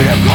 Yeah.